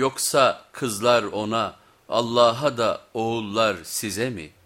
Yoksa kızlar ona, Allah'a da oğullar size mi?''